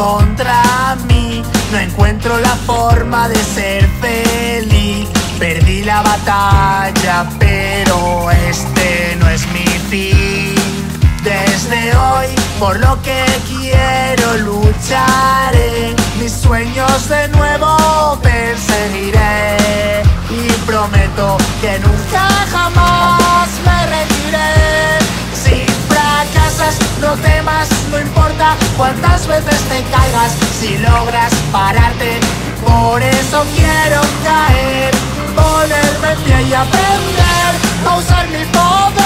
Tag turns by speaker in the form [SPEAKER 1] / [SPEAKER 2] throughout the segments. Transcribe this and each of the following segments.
[SPEAKER 1] contra mí. No encuentro la forma de ser feliz. Perdí la batalla, pero este no es mi fin. Desde hoy, por lo que quiero, lucharé. Cuántas veces te caigas. Si logras pararte, por eso quiero caer. Ponerme en pie y aprender a usar mi poder.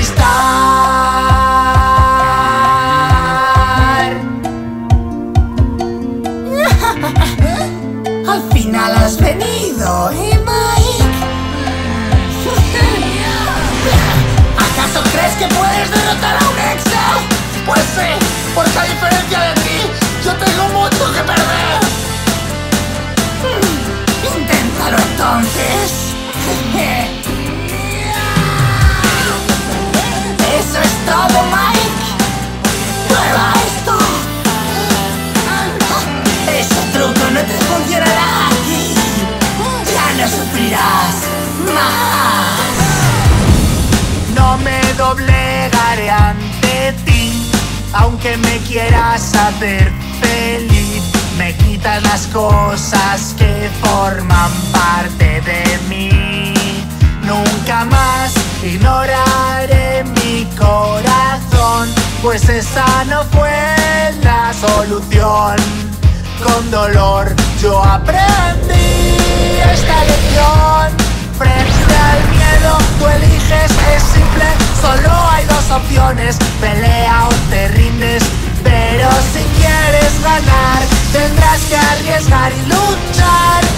[SPEAKER 1] Conquistar. Al final has venido, ¿eh, Mike? ¿Acaso crees que puedes derrotar a un exa? Pues sí, porque a diferencia de ti, yo tengo mucho que perder. Inténtalo entonces. ante ti, aunque me quieras hacer feliz. Me quitas las cosas que forman parte de mí. Nunca más ignoraré mi corazón, pues esa no fue la solución. Con dolor yo aprendí pelea o te rindes. Pero si quieres ganar, tendrás que arriesgar y luchar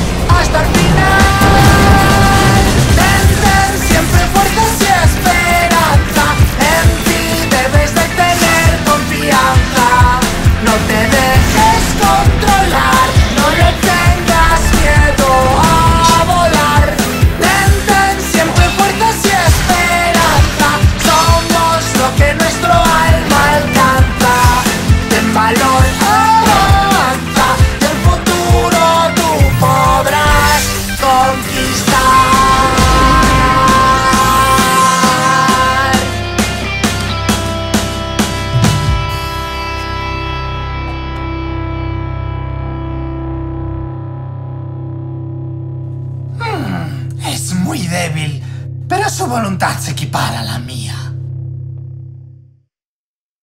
[SPEAKER 1] muy débil, pero su voluntad se equipara a la mía.